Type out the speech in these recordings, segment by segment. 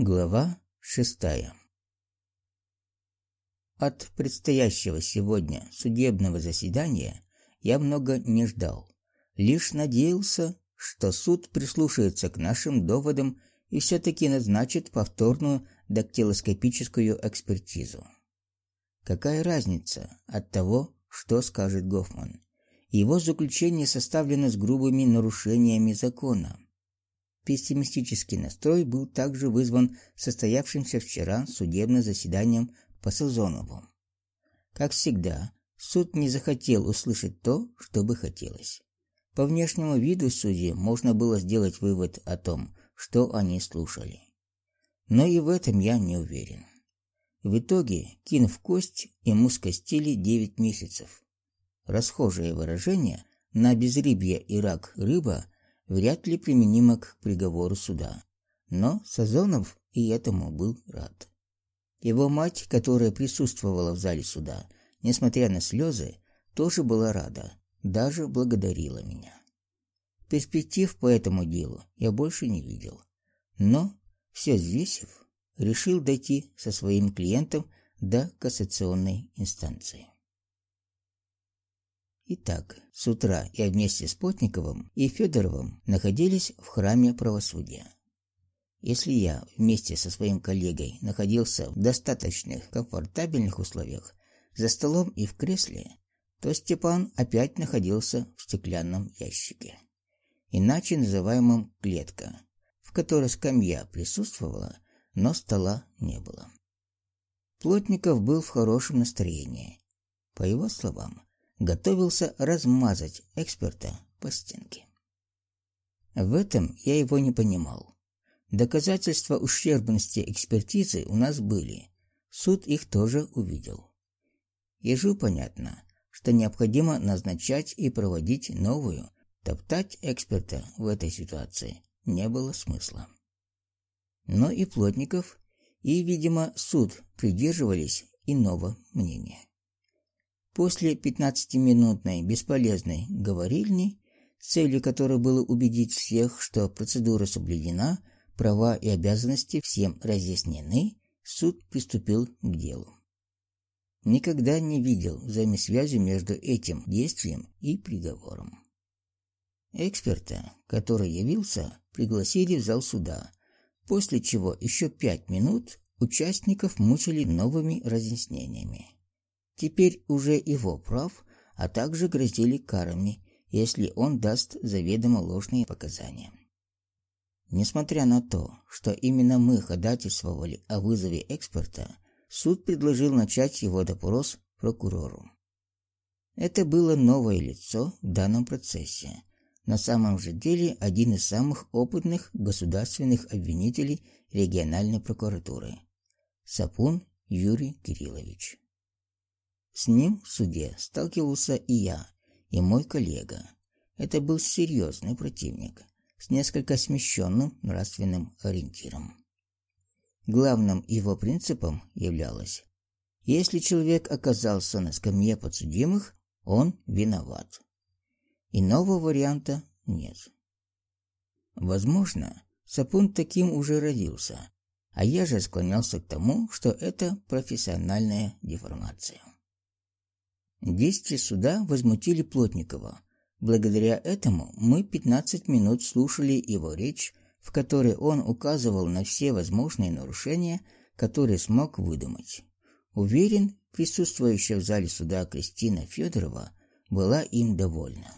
Глава шестая От предстоящего сегодня судебного заседания я много не ждал. Лишь надеялся, что суд прислушается к нашим доводам и все-таки назначит повторную дактилоскопическую экспертизу. Какая разница от того, что скажет Гофман? Его заключение составлено с грубыми нарушениями закона. Пессимистический настрой был также вызван состоявшимся вчера судебным заседанием по Сазонову. Как всегда, суд не захотел услышать то, что бы хотелось. По внешнему виду судьи можно было сделать вывод о том, что они слушали. Но и в этом я не уверен. В итоге, кинув кость, ему скостили 9 месяцев. Расхожее выражение на безрыбье и рак рыба – вряд ли применимо к приговору суда. Но Сазонов и этому был рад. Его мать, которая присутствовала в зале суда, несмотря на слезы, тоже была рада, даже благодарила меня. Перспектив по этому делу я больше не видел. Но, все взвесив, решил дойти со своим клиентом до кассационной инстанции. Итак, с утра я вместе с Плотниковым и Федоровым находились в храме правосудия. Если я вместе со своим коллегой находился в достаточных комфортабельных условиях за столом и в кресле, то Степан опять находился в стеклянном ящике, иначе называемом клетка, в которой скамья присутствовала, но стола не было. Плотников был в хорошем настроении. По его словам, готовился размазать эксперта по стенке. В этом я его не понимал. Доказательства ущербности экспертизы у нас были. Суд их тоже увидел. Ежу понятно, что необходимо назначать и проводить новую. Топтать эксперта в этой ситуации не было смысла. Но и Плотников, и, видимо, суд придерживались иного мнения. После пятнадцатиминутной бесполезной говорильни, целью которой было убедить всех, что процедура соблюдена, права и обязанности всем разъяснены, суд приступил к делу. Никогда не видел взаимосвязи между этим действием и приговором. Эксперта, который явился, пригласили в зал суда, после чего еще пять минут участников мучили новыми разъяснениями. Теперь уже его прав, а также грозили карами, если он даст заведомо ложные показания. Несмотря на то, что именно мы ходатайствовали о вызове эксперта, суд предложил начать его допрос прокурору. Это было новое лицо в данном процессе. На самом же деле один из самых опытных государственных обвинителей региональной прокуратуры. Сапун Юрий Кириллович. С ним в суде сталкивался и я, и мой коллега. Это был серьезный противник с несколько смещенным нравственным ориентиром. Главным его принципом являлось: если человек оказался на скамье подсудимых, он виноват. Иного варианта нет. Возможно, Сапун таким уже родился, а я же склонялся к тому, что это профессиональная деформация. Действия суда возмутили Плотникова. Благодаря этому мы 15 минут слушали его речь, в которой он указывал на все возможные нарушения, которые смог выдумать. Уверен, присутствующая в зале суда Кристина Федорова была им довольна.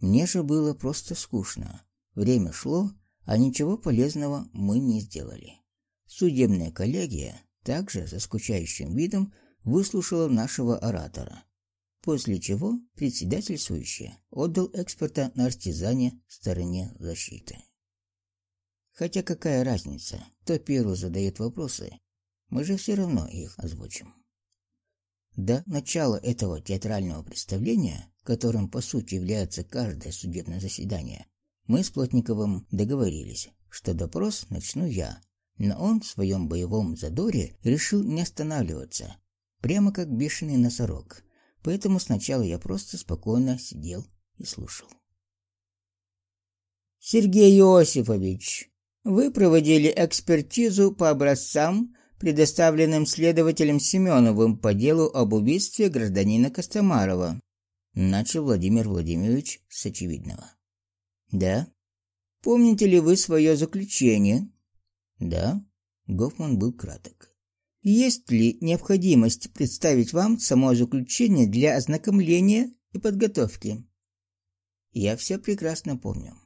Мне же было просто скучно. Время шло, а ничего полезного мы не сделали. Судебная коллегия также со скучающим видом выслушала нашего оратора после чего председательствующий отдал эксперта на артизане стороне защиты. Хотя какая разница, кто первый задает вопросы, мы же все равно их озвучим. До начала этого театрального представления, которым по сути является каждое судебное заседание, мы с Плотниковым договорились, что допрос начну я, но он в своем боевом задоре решил не останавливаться, прямо как бешеный носорог, Поэтому сначала я просто спокойно сидел и слушал. Сергей Иосифович, Вы проводили экспертизу по образцам, предоставленным следователем Семеновым по делу об убийстве гражданина Костомарова. Начал Владимир Владимирович с очевидного. Да. Помните ли вы свое заключение? Да. Гофман был краток. Есть ли необходимость представить вам само заключение для ознакомления и подготовки? Я все прекрасно помню.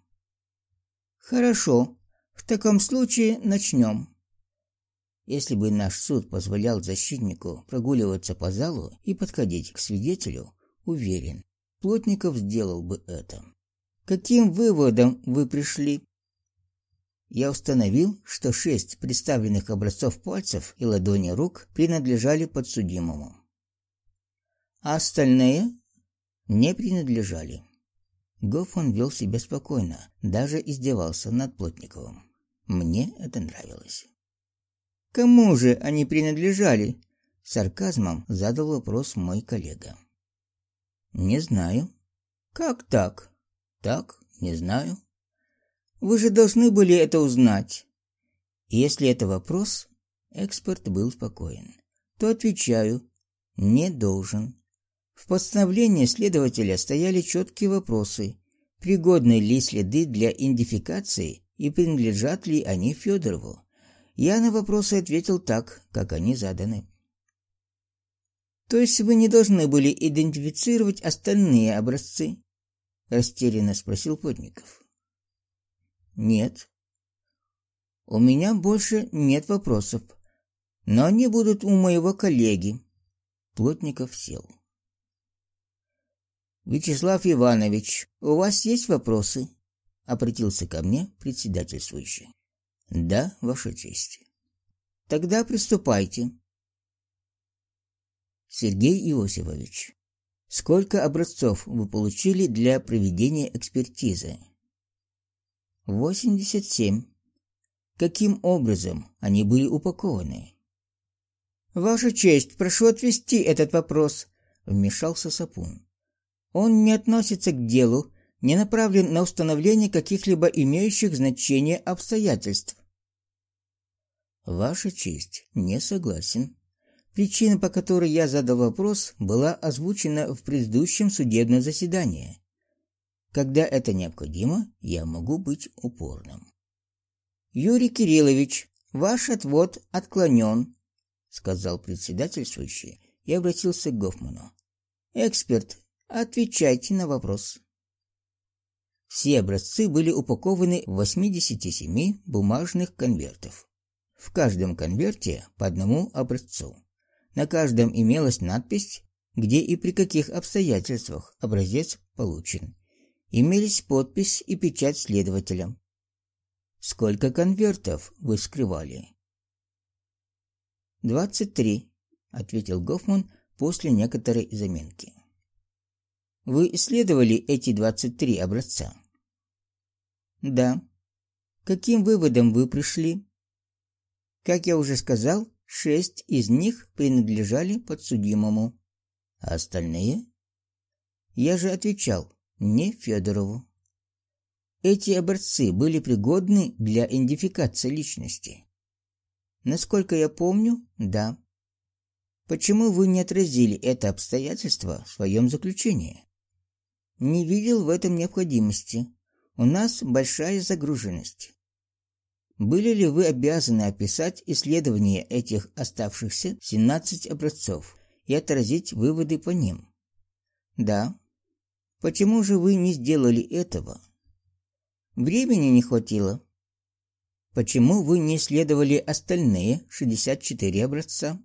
Хорошо. В таком случае начнем. Если бы наш суд позволял защитнику прогуливаться по залу и подходить к свидетелю, уверен, Плотников сделал бы это. Каким выводом вы пришли? Я установил, что шесть представленных образцов пальцев и ладони рук принадлежали подсудимому. А остальные не принадлежали. Гофман вел себя спокойно, даже издевался над Плотниковым. Мне это нравилось. Кому же они принадлежали? Сарказмом задал вопрос мой коллега. Не знаю. Как так? Так, не знаю. Вы же должны были это узнать. Если это вопрос, эксперт был спокоен. То отвечаю: не должен. В постановлении следователя стояли четкие вопросы: пригодны ли следы для идентификации и принадлежат ли они Федорову. Я на вопросы ответил так, как они заданы. То есть вы не должны были идентифицировать остальные образцы? растерянно спросил Плотников. Нет. У меня больше нет вопросов, но они будут у моего коллеги. Плотников сел. Вячеслав Иванович, у вас есть вопросы? обратился ко мне председательствующий. Да, ваша честь. Тогда приступайте. Сергей Иосифович, сколько образцов вы получили для проведения экспертизы? 87. Каким образом они были упакованы? Ваша честь, прошу отвести этот вопрос, вмешался Сапун. Он не относится к делу, не направлен на установление каких-либо имеющих значение обстоятельств. Ваша честь, не согласен. Причина, по которой я задал вопрос, была озвучена в предыдущем судебном заседании. Когда это необходимо, я могу быть упорным. Юрий Кириллович, ваш отвод отклонен, сказал председательствующий и обратился к Гофману. Эксперт, отвечайте на вопрос. Все образцы были упакованы в 87 бумажных конвертов. В каждом конверте по одному образцу. На каждом имелась надпись, где и при каких обстоятельствах образец получен. Имелись подпись и печать следователя. Сколько конвертов вы вскрывали? «Двадцать три», — ответил Гофман после некоторой заминки. «Вы исследовали эти двадцать три образца?» «Да». «Каким выводом вы пришли?» Как я уже сказал, шесть из них принадлежали подсудимому. А остальные? Я же отвечал, не Федорову. Эти образцы были пригодны для идентификации личности. Насколько я помню, да. Почему вы не отразили это обстоятельство в своем заключении? Не видел в этом необходимости. У нас большая загруженность. Были ли вы обязаны описать исследование этих оставшихся 17 образцов и отразить выводы по ним? Да. Почему же вы не сделали этого? Времени не хватило. Почему вы не исследовали остальные 64 образца?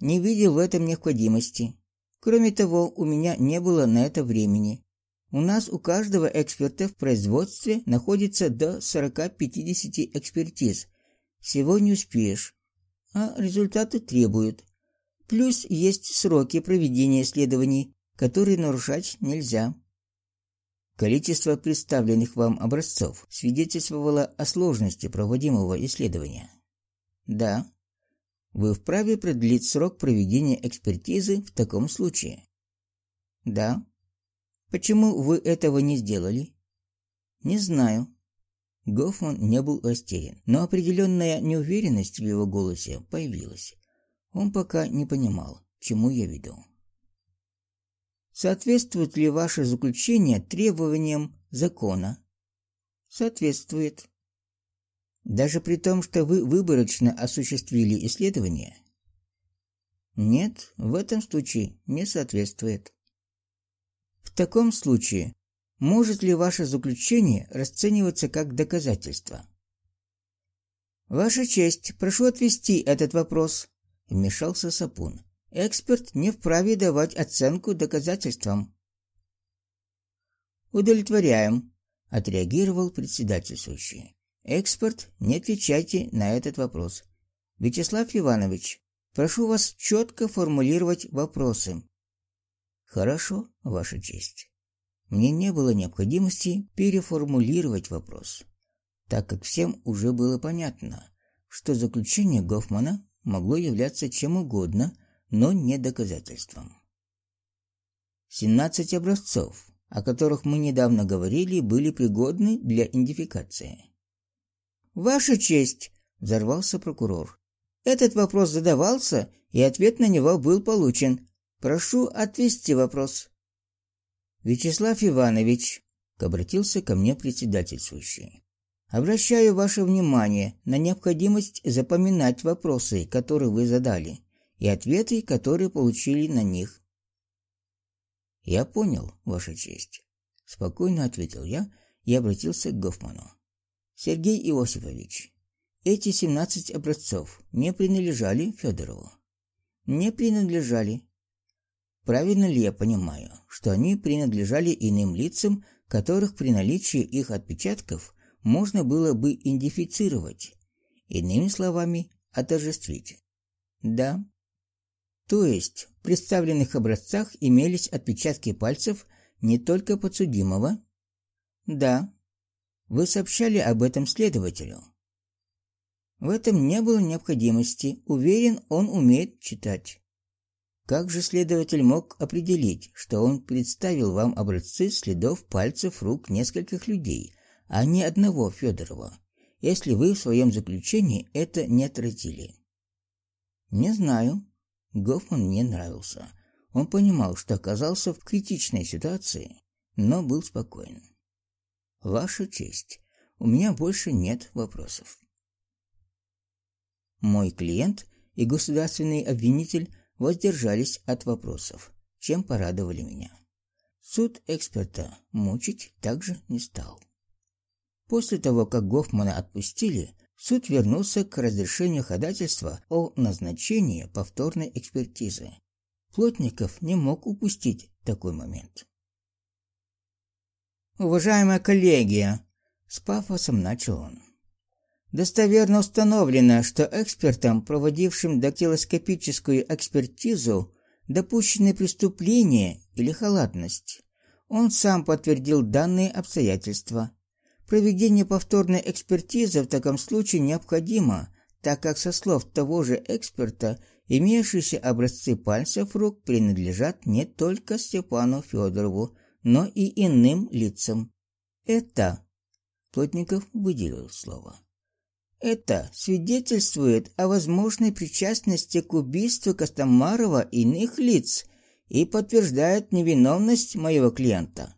Не видел в этом необходимости. Кроме того, у меня не было на это времени. У нас у каждого эксперта в производстве находится до 40-50 экспертиз. Всего не успеешь, а результаты требуют. Плюс есть сроки проведения исследований, которые нарушать нельзя. Количество представленных вам образцов свидетельствовало о сложности проводимого исследования. Да. Вы вправе продлить срок проведения экспертизы в таком случае. Да. Почему вы этого не сделали? Не знаю. Гофман не был растерян, но определенная неуверенность в его голосе появилась. Он пока не понимал, чему я веду. Соответствует ли ваше заключение требованиям закона? Соответствует. Даже при том, что вы выборочно осуществили исследование? Нет, в этом случае не соответствует. В таком случае, может ли ваше заключение расцениваться как доказательство? Ваша честь, прошу отвести этот вопрос, вмешался Сапун. Эксперт не вправе давать оценку доказательствам. Удовлетворяем, отреагировал председательствующий. Эксперт, не отвечайте на этот вопрос. Вячеслав Иванович, прошу вас четко формулировать вопросы. Хорошо, ваша честь. Мне не было необходимости переформулировать вопрос, так как всем уже было понятно, что заключение Гофмана могло являться чем угодно, но не доказательством. 17 образцов, о которых мы недавно говорили, были пригодны для идентификации. Ваша честь, взорвался прокурор. Этот вопрос задавался, и ответ на него был получен. Прошу отвести вопрос. Вячеслав Иванович, обратился ко мне председательствующий. Обращаю ваше внимание на необходимость запоминать вопросы, которые вы задали, и ответы, которые получили на них. Я понял, ваша честь, спокойно ответил я и обратился к Гофману. Сергей Иосифович, эти 17 образцов не принадлежали Федорову. Не принадлежали. Правильно ли я понимаю, что они принадлежали иным лицам, которых при наличии их отпечатков можно было бы идентифицировать, иными словами, отождествить? Да. То есть, в представленных образцах имелись отпечатки пальцев не только подсудимого? Да. Вы сообщали об этом следователю. В этом не было необходимости. Уверен, он умеет читать. Как же следователь мог определить, что он представил вам образцы следов пальцев рук нескольких людей, а не одного Федорова, если вы в своем заключении это не отразили? Не знаю. Гофман мне нравился. Он понимал, что оказался в критичной ситуации, но был спокоен. Ваша честь, у меня больше нет вопросов. Мой клиент и государственный обвинитель воздержались от вопросов, чем порадовали меня. Суд эксперта мучить также не стал. После того, как Гофмана отпустили, суд вернулся к разрешению ходатайства о назначении повторной экспертизы. Плотников не мог упустить такой момент. Уважаемая коллегия, с пафосом начал он. Достоверно установлено, что экспертам, проводившим дактилоскопическую экспертизу, допущены преступление или халатность. Он сам подтвердил данные обстоятельства. Проведение повторной экспертизы в таком случае необходимо, так как со слов того же эксперта имеющиеся образцы пальцев рук принадлежат не только Степану Федорову, но и иным лицам. Это Плотников выделил слово. Это свидетельствует о возможной причастности к убийству Костомарова иных лиц и подтверждает невиновность моего клиента.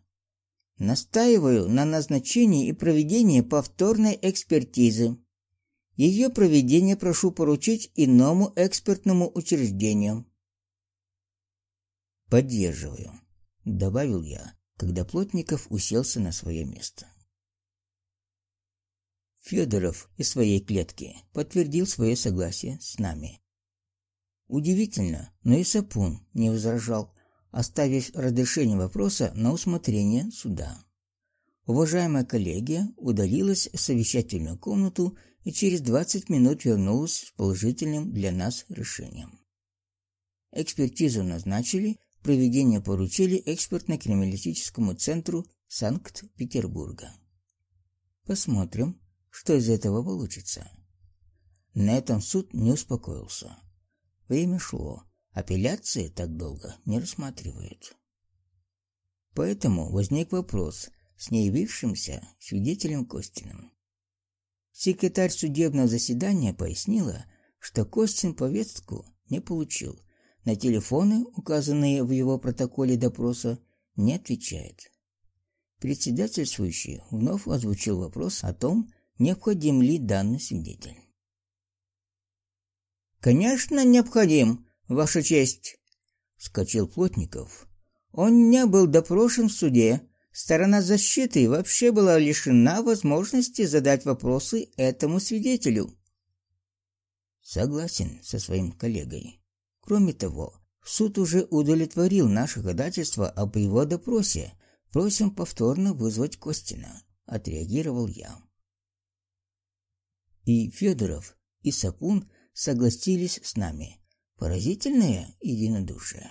Настаиваю на назначении и проведении повторной экспертизы. Ее проведение прошу поручить иному экспертному учреждению. Поддерживаю добавил я, когда Плотников уселся на свое место. Федоров из своей клетки подтвердил свое согласие с нами. Удивительно, но и Сапун не возражал, оставив разрешение вопроса на усмотрение суда. Уважаемая коллегия удалилась в совещательную комнату и через 20 минут вернулась с положительным для нас решением. Экспертизу назначили Проведение поручили экспертно-криминалистическому центру Санкт-Петербурга. Посмотрим, что из этого получится. На этом суд не успокоился. Время шло, апелляции так долго не рассматривают. Поэтому возник вопрос с неявившимся свидетелем Костиным. Секретарь судебного заседания пояснила, что Костин повестку не получил. На телефоны, указанные в его протоколе допроса, не отвечает. Председательствующий вновь озвучил вопрос о том, необходим ли данный свидетель. «Конечно, необходим, Ваша честь!» — вскочил Плотников. «Он не был допрошен в суде. Сторона защиты вообще была лишена возможности задать вопросы этому свидетелю». Согласен со своим коллегой. Кроме того, суд уже удовлетворил наше ходатайство об его допросе. Просим повторно вызвать Костина, отреагировал я. И Федоров, и Сапун согласились с нами. Поразительное единодушие.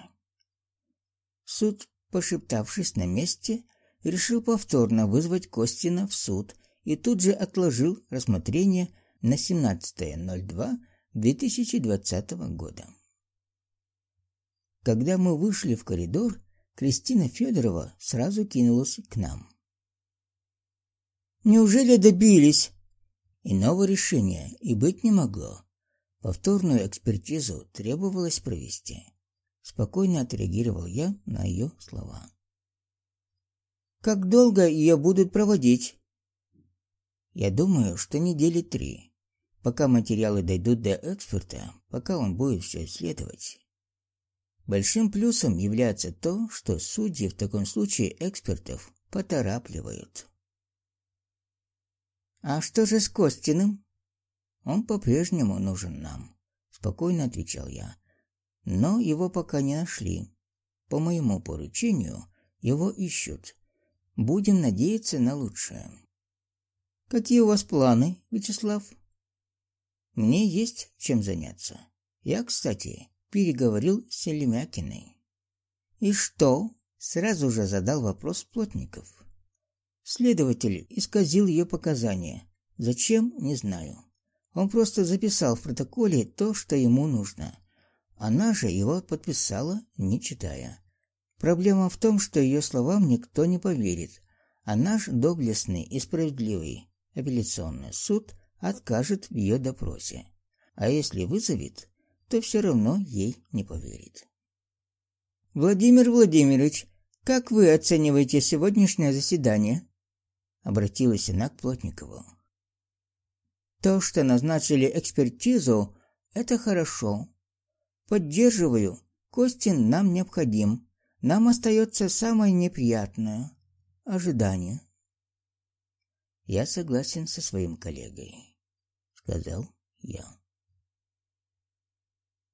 Суд, пошептавшись на месте, решил повторно вызвать Костина в суд и тут же отложил рассмотрение на 17.02.2020 года. Когда мы вышли в коридор, Кристина Федорова сразу кинулась к нам. Неужели добились? Иного решения и быть не могло. Повторную экспертизу требовалось провести. Спокойно отреагировал я на ее слова. Как долго ее будут проводить? Я думаю, что недели три, пока материалы дойдут до эксперта, пока он будет все исследовать. Большим плюсом является то, что судьи в таком случае экспертов поторапливают. А что же с Костиным? Он по-прежнему нужен нам, спокойно отвечал я. Но его пока не нашли. По моему поручению его ищут. Будем надеяться на лучшее. Какие у вас планы, Вячеслав? Мне есть чем заняться. Я, кстати, переговорил с Селемякиной. И что? Сразу же задал вопрос Плотников. Следователь исказил ее показания. Зачем, не знаю. Он просто записал в протоколе то, что ему нужно. Она же его подписала, не читая. Проблема в том, что ее словам никто не поверит, а наш доблестный и справедливый апелляционный суд откажет в ее допросе. А если вызовет, то все равно ей не поверит. Владимир Владимирович, как вы оцениваете сегодняшнее заседание? обратилась она к Плотникову. То, что назначили экспертизу, это хорошо. Поддерживаю. Костин нам необходим. Нам остается самое неприятное ожидание. Я согласен со своим коллегой, сказал я.